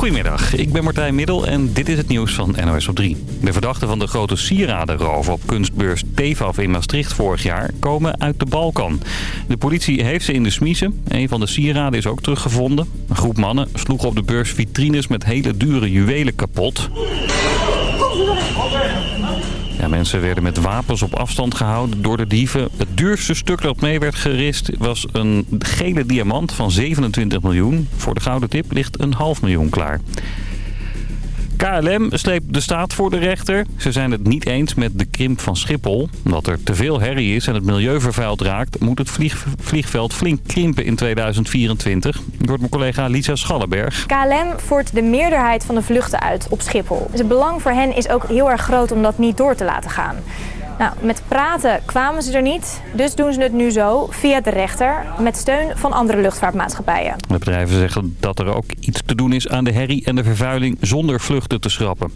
Goedemiddag, ik ben Martijn Middel en dit is het nieuws van NOS op 3. De verdachten van de grote sieradenroof op kunstbeurs Tefaf in Maastricht vorig jaar komen uit de Balkan. De politie heeft ze in de smiezen. Een van de sieraden is ook teruggevonden. Een groep mannen sloeg op de beurs vitrines met hele dure juwelen kapot. Mensen werden met wapens op afstand gehouden door de dieven. Het duurste stuk dat mee werd gerist was een gele diamant van 27 miljoen. Voor de gouden tip ligt een half miljoen klaar. KLM sleept de staat voor de rechter. Ze zijn het niet eens met de krimp van Schiphol. Omdat er te veel herrie is en het milieu vervuild raakt... moet het vliegveld flink krimpen in 2024. Door mijn collega Lisa Schallenberg. KLM voert de meerderheid van de vluchten uit op Schiphol. Dus het belang voor hen is ook heel erg groot om dat niet door te laten gaan. Nou, met praten kwamen ze er niet, dus doen ze het nu zo via de rechter met steun van andere luchtvaartmaatschappijen. De bedrijven zeggen dat er ook iets te doen is aan de herrie en de vervuiling zonder vluchten te schrappen.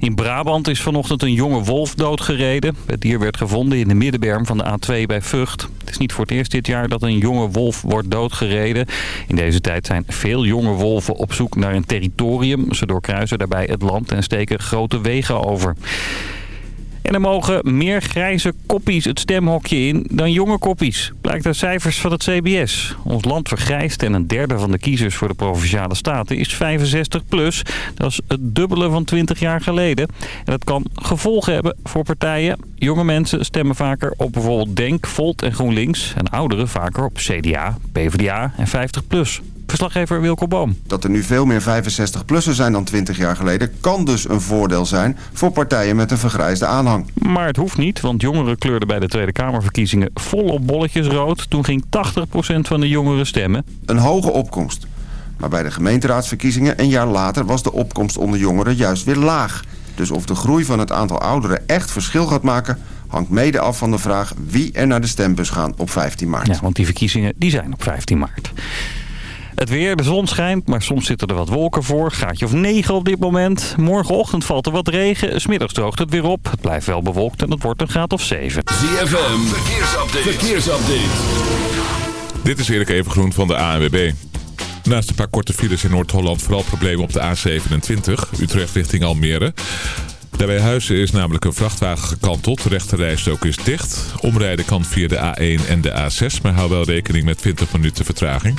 In Brabant is vanochtend een jonge wolf doodgereden. Het dier werd gevonden in de middenberm van de A2 bij Vught. Het is niet voor het eerst dit jaar dat een jonge wolf wordt doodgereden. In deze tijd zijn veel jonge wolven op zoek naar een territorium. Ze doorkruisen daarbij het land en steken grote wegen over. En er mogen meer grijze koppies het stemhokje in dan jonge koppies. Blijkt uit cijfers van het CBS. Ons land vergrijst en een derde van de kiezers voor de Provinciale Staten is 65 plus. Dat is het dubbele van 20 jaar geleden. En dat kan gevolgen hebben voor partijen. Jonge mensen stemmen vaker op bijvoorbeeld Denk, Volt en GroenLinks. En ouderen vaker op CDA, PvdA en 50 plus. Verslaggever Wilco Boom. Dat er nu veel meer 65-plussen zijn dan 20 jaar geleden... kan dus een voordeel zijn voor partijen met een vergrijsde aanhang. Maar het hoeft niet, want jongeren kleurden bij de Tweede Kamerverkiezingen... vol op bolletjes rood. Toen ging 80% van de jongeren stemmen. Een hoge opkomst. Maar bij de gemeenteraadsverkiezingen een jaar later... was de opkomst onder jongeren juist weer laag. Dus of de groei van het aantal ouderen echt verschil gaat maken hangt mede af van de vraag wie er naar de stembus gaan op 15 maart. Ja, want die verkiezingen die zijn op 15 maart. Het weer, de zon schijnt, maar soms zitten er wat wolken voor. Gaatje of 9 op dit moment. Morgenochtend valt er wat regen. Smiddags droogt het weer op. Het blijft wel bewolkt en het wordt een graad of 7. ZFM, verkeersupdate. verkeersupdate. Dit is Erik Evengroen van de ANWB. Naast een paar korte files in Noord-Holland vooral problemen op de A27. Utrecht richting Almere. Daarbij Huizen is namelijk een vrachtwagen gekanteld. De rechterrijstok is dicht. Omrijden kan via de A1 en de A6, maar hou wel rekening met 20 minuten vertraging.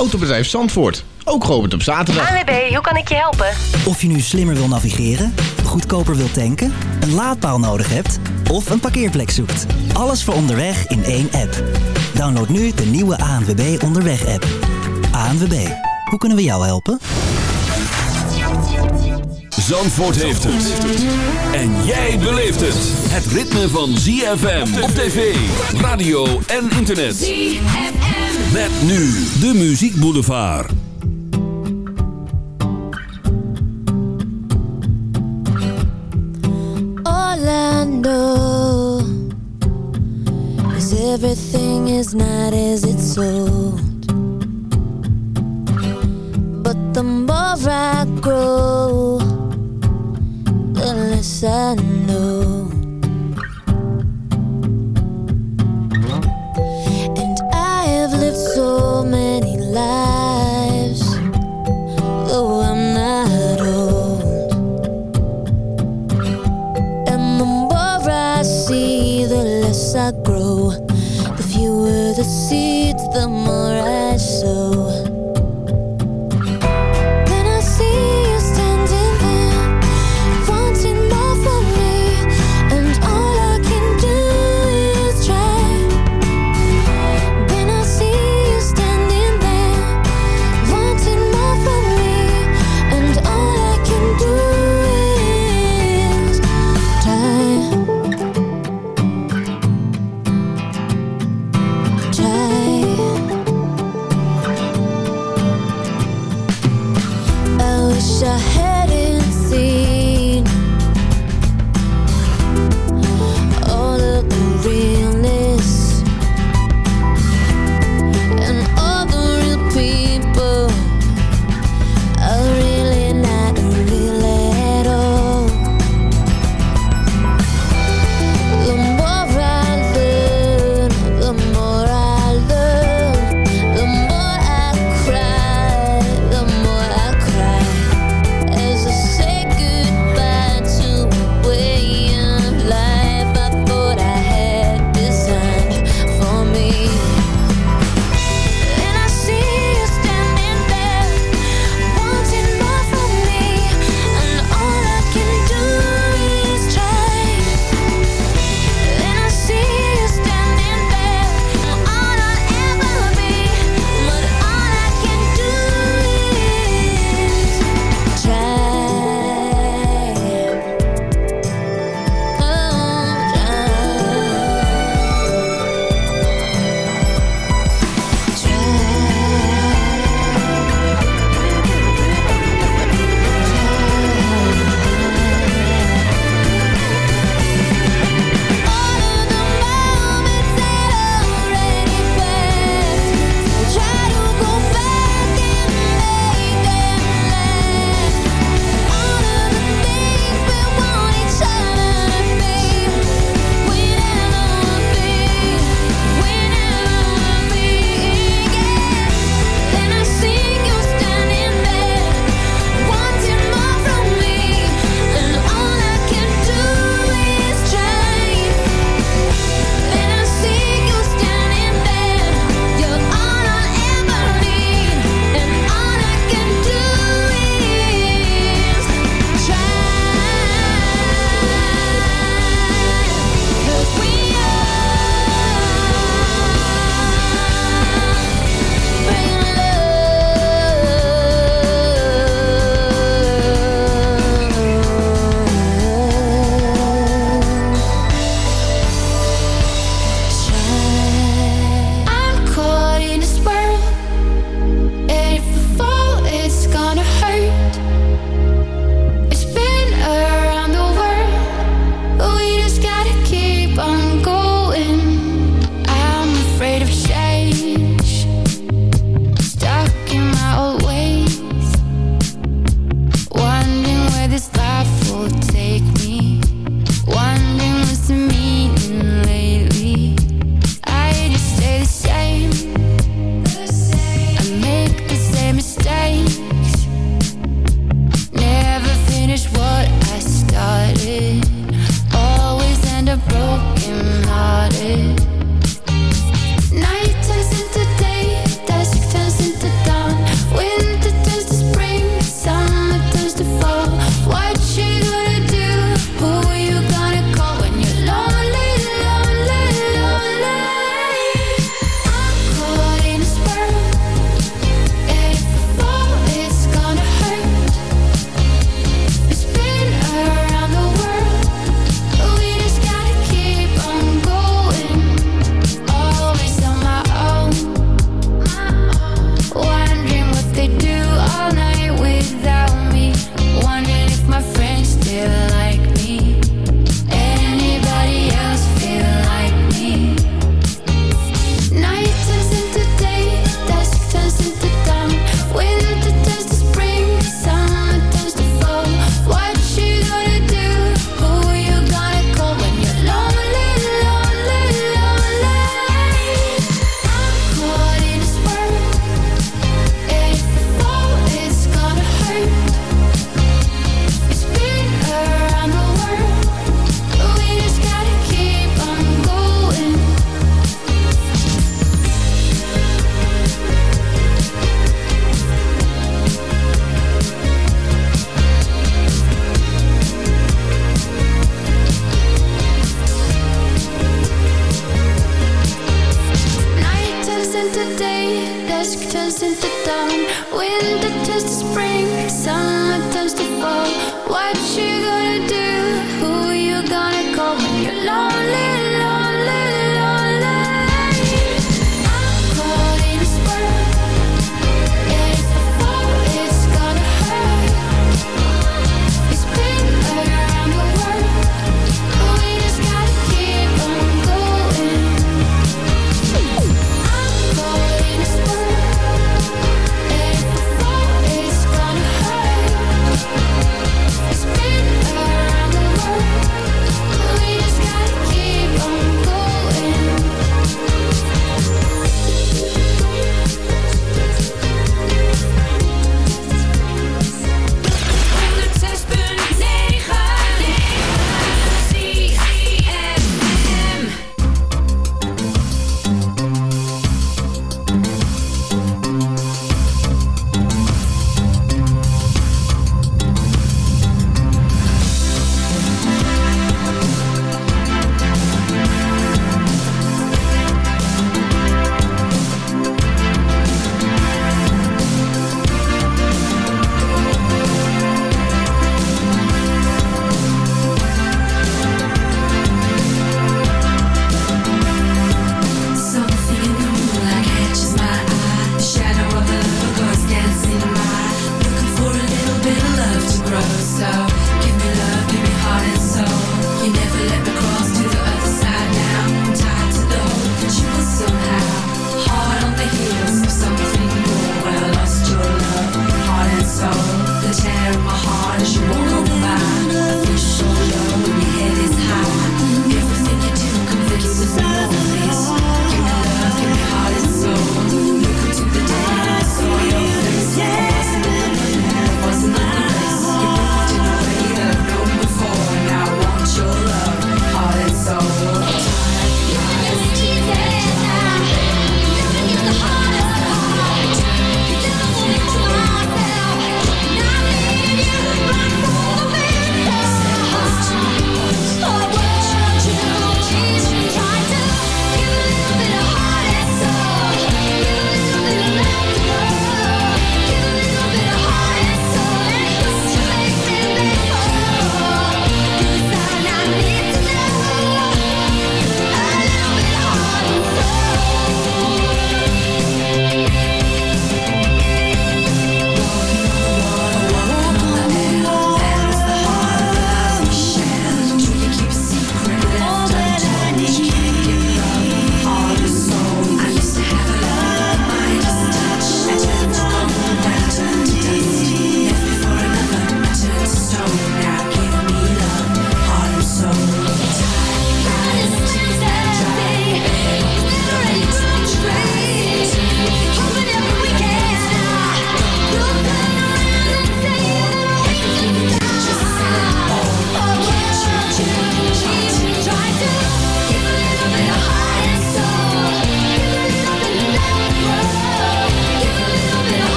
Autobedrijf Zandvoort. Ook geopend op zaterdag. ANWB, hoe kan ik je helpen? Of je nu slimmer wil navigeren, goedkoper wil tanken, een laadpaal nodig hebt of een parkeerplek zoekt. Alles voor onderweg in één app. Download nu de nieuwe ANWB Onderweg app. ANWB, hoe kunnen we jou helpen? Zandvoort heeft het. En jij beleeft het. Het ritme van ZFM op tv, radio en internet. ZFM. Met nu de Muziek Boulevard. Orlando is everything is not as it's sold. But the more I grow, the less I know. The more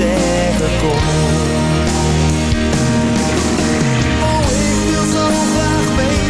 zeggen kon. Oh, ik wil zo graag weten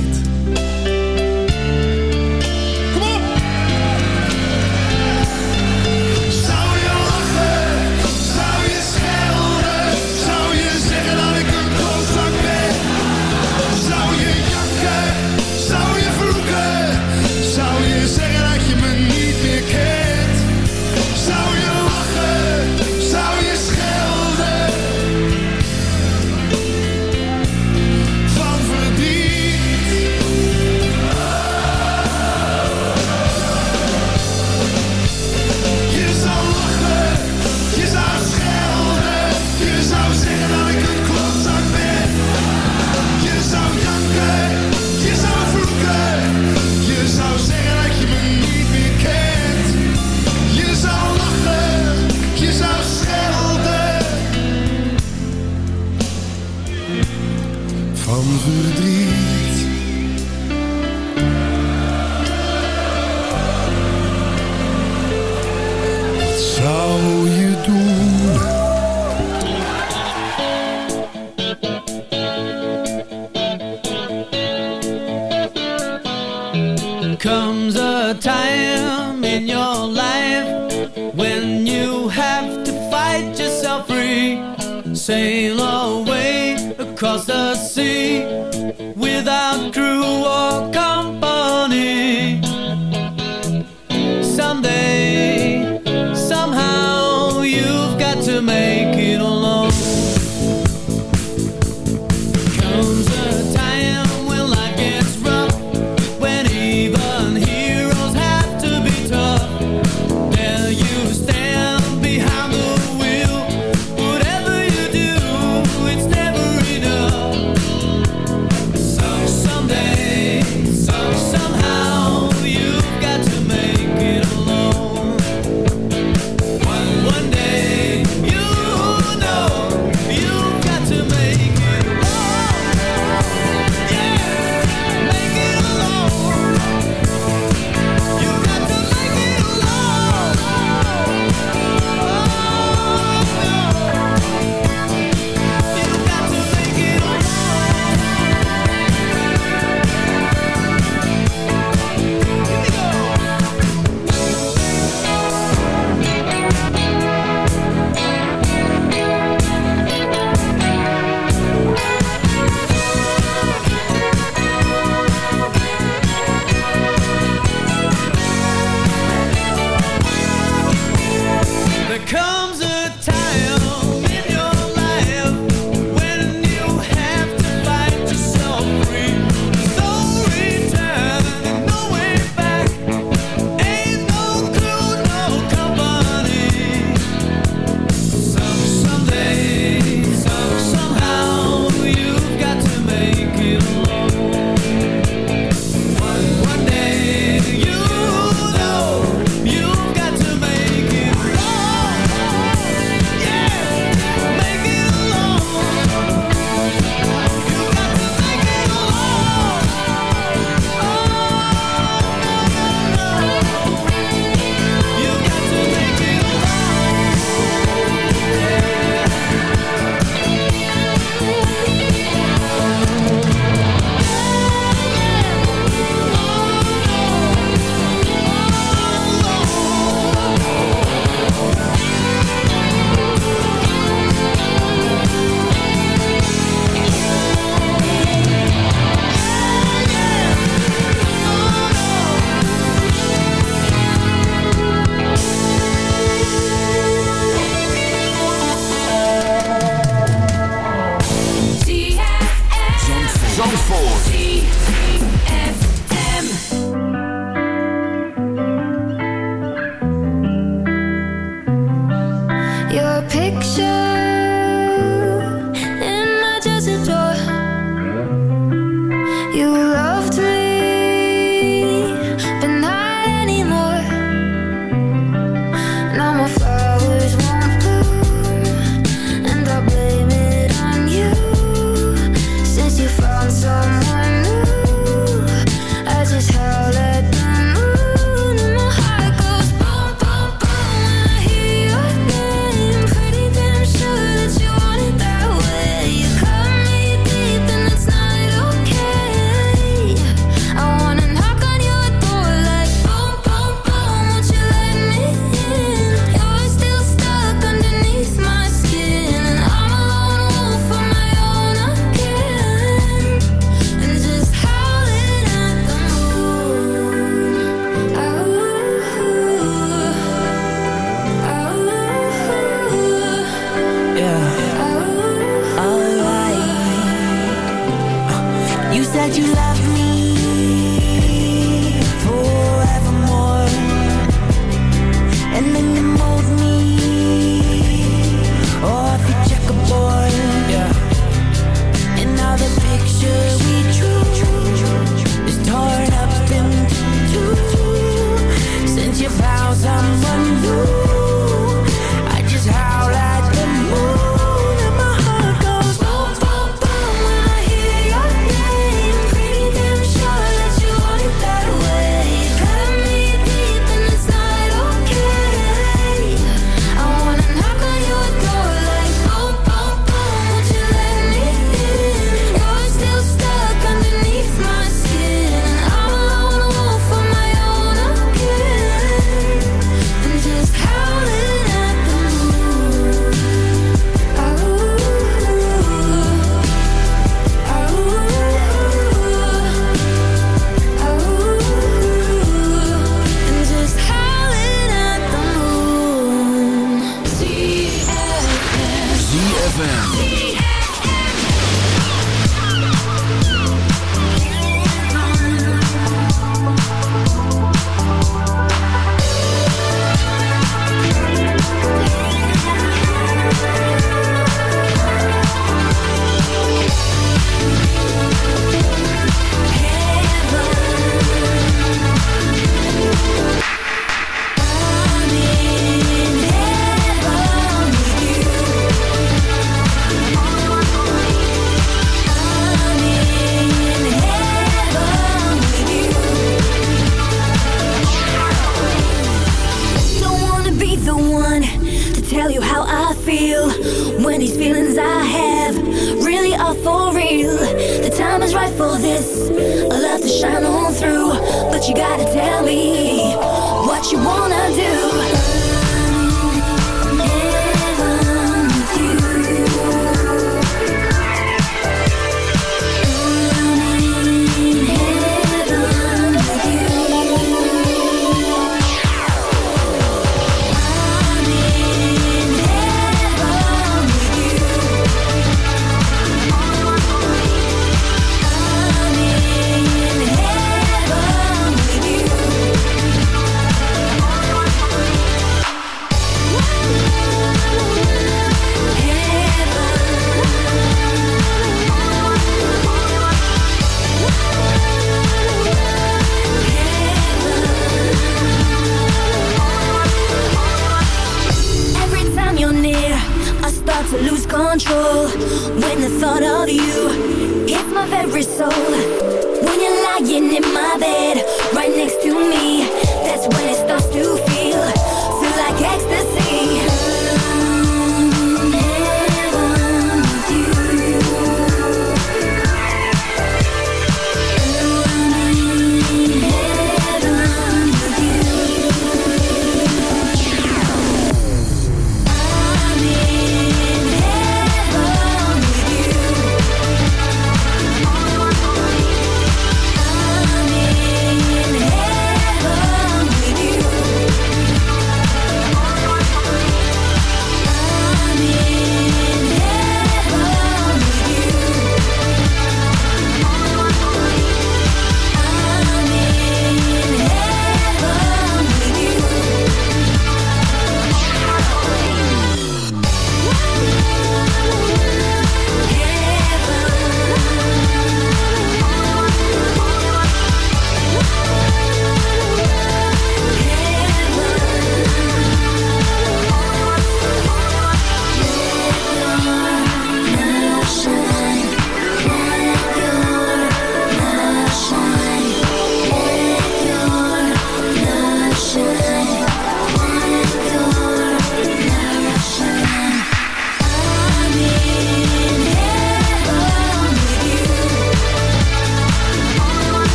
yourself free. Sail away across the sea without crew or company. Someday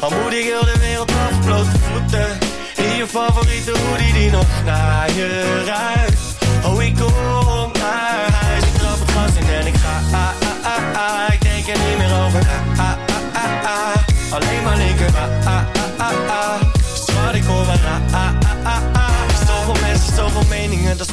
Al moet ik heel de wereld af, blote voeten? In je favoriete hoodie die nog naar je ruikt. Oh, ik kom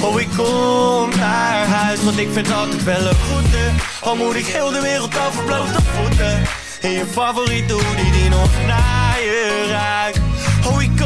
Oh, ik kom naar huis, want ik vind altijd wel een goede Al moet ik heel de wereld over blote voeten? In je favoriete hoodie die nog naar je ruikt. Oh, ik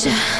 じ。